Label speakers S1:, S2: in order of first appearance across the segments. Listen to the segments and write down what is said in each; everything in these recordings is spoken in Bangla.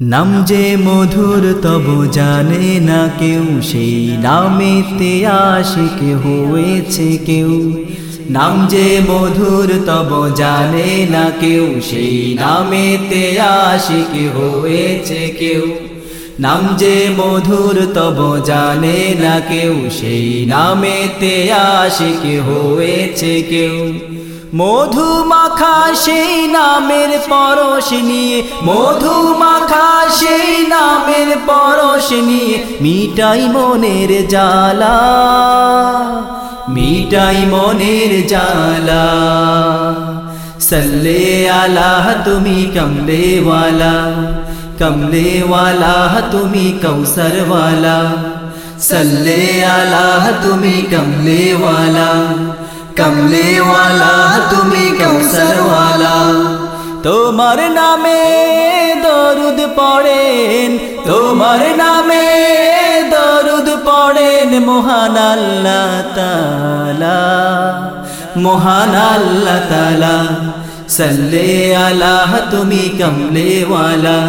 S1: নাম যে মধুর তব জানে না কেউ, সেই নামেতে আশিক হয়েছে কেউ। নাম যে মধুর তব জানে না কেউ, সেই নামেতে আশিক হয়েছে কেউ। নাম যে মধুর তব জানে না কেউ, সেই নামেতে আশিক হয়েছে কেউ। মধু মাখা সেই নামের পরশ নিয়ে মধু মাখা সেই নামের পরশ নিয়ে, মিটাই মনের জালা মিটাই মনের জালা সল্লে আলাহ তুমি কমলেওয়ালা কমলেওয়ালা তুমি কৌসরওয়ালা সল্লে আলাহ তুমি কমলেওয়ালা কমলে ওয়ালা তুমি কৌসরওয়ালা তোমার নামে দরুদ পড়েন, তোমার নামে দরুদ পড়েন মহান আল্লাহ তালা মহান আল্লাহ তালা সল্লে আলাহ তুমি কমলে ওয়ালা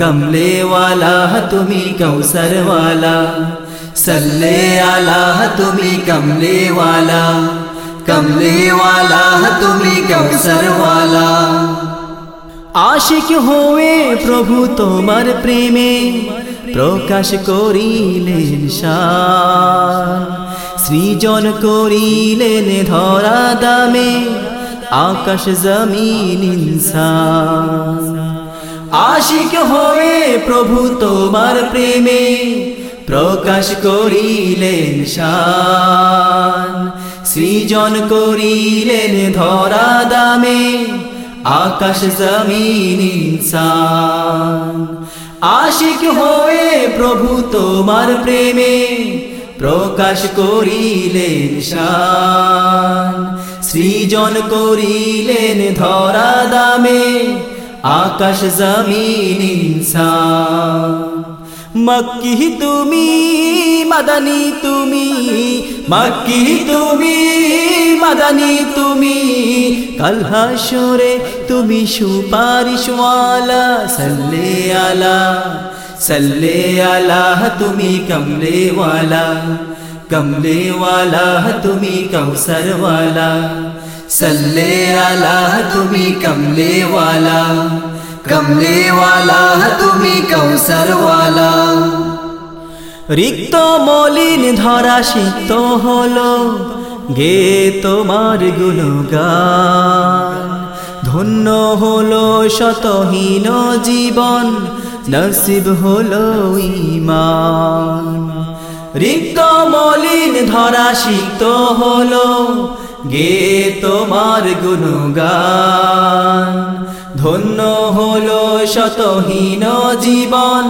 S1: কমলে ওয়ালা তুমি কৌসরওয়ালা। সল্লে আলাহ তুমি কমলে ওয়ালা কমলে ওয়ালা তুমি কৌসর ওয়ালা আশিক হয়ে প্রভু তোমার প্রেমে প্রকাশ করিলেন সৃজন করিলেন ধরা দামে আকাশ জমিন ইনসান আশিক হয়ে প্রভু তোমার প্রেমে প্রকাশ করিলেন শান সৃজন করিলেন ধরা দামে, আকাশ জমিন ইনসান। আশিক হয়ে প্রভু তোমার প্রেমে, প্রকাশ করিলেন শান সৃজন করিলেন ধরা দামে, আকাশ জমিন ইনসান। মক্কি তুমি মদনী তুমি মক্কি তুমি মদনী তুমি কলহাসরে তুমি সুপারিশওয়ালা সল্লে আলা সল্লে আলা তুমি কমলে ওয়ালা কমলে ওয়ালা তুমি কৌসর ওয়ালা সল্লে আলা তুমি কমলে ওয়ালা কমলে তুমি কৌসর ওয়ালা রিক্ত মলিন ধরা সিক্ত হলো গে তোমার গুণগান ধন্য হলো শতহীন জীবন, নসিব হলো ইমান রিক্ত মলিন ধরা সিক্ত হলো, গে তোমার গুণগান। ধন্য হলো শতহীন জীবন,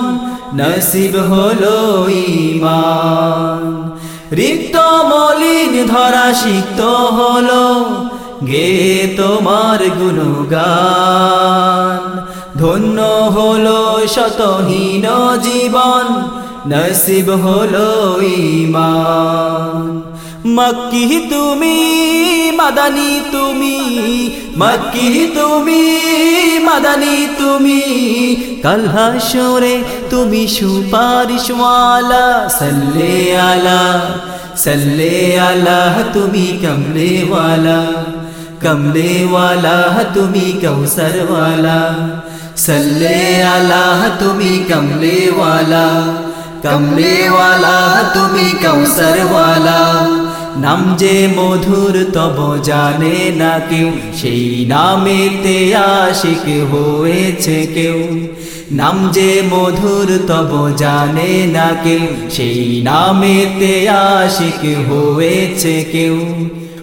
S1: নসিব হলো ইমান রিক্ত মলিন ধরা সিক্ত হলো, গে তোমার গুণগান। ধন্য হলো শতহীন জীবন, নসিব হলো ইমান মক্কি তুমি মাদানি তুমি মক্কি তুমি মাদানি তুমি কলহাসরে তুমি সুপারিশওয়ালা সল্লে আলা সল্লে আলা তুমি কমলে ওয়ালা কমলে ওয়ালা তুমি কৌসর ওয়ালা সল্লে আলা তুমি কমলে ওয়ালা কমলে ওয়ালা তুমি কৌসর ওয়ালা নাম যে মধুর তব জানে না কেউ, সেই নামেতে আশিক হয়েছে কেউ। নাম যে মধুর তব জানে না কেউ, সেই নামেতে আশিক হয়েছে কেউ।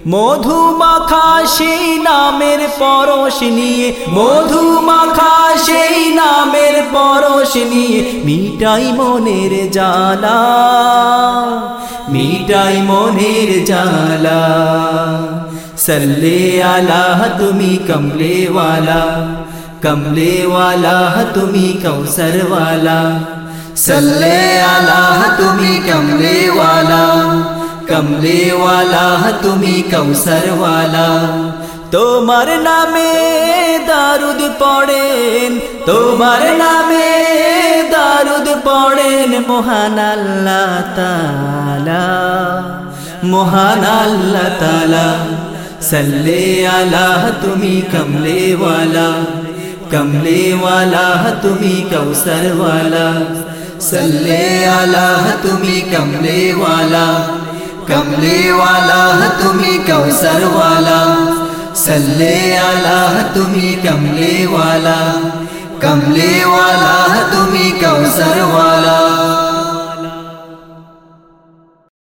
S1: মধু মাখা সেই নামের পরশ নিয়ে মধু মাখা সেই নামের পরশ নিয়ে, মিটাই মনের জালা মিটাই মনের জালা সল্লে আলাহ তুমি কমলে ওয়ালা কমলে ওয়ালা তুমি কৌসর ওয়ালা সল্লে আলাহ তুমি কমলে ওয়ালা কমলে ওয়ালা তুমি কৌসর ওয়ালা তোমার নামে দারুদ পড়েন তোমার নামে পড়েন মহান আল্লাহ তালা মহান আল্লাহ তালা সাল্লে আলাহ তুমি কমলেওয়ালা কমলেওয়ালা তুমি কৌসরওয়ালা সাল্লে আলাহ তুমি কমলেওয়ালা কমলেওয়ালা তুমি কৌসরওয়ালা সাল্লে আলাহ তুমি কমলেওয়ালা কমলেওয়ালা তুমি কৌসরওয়ালা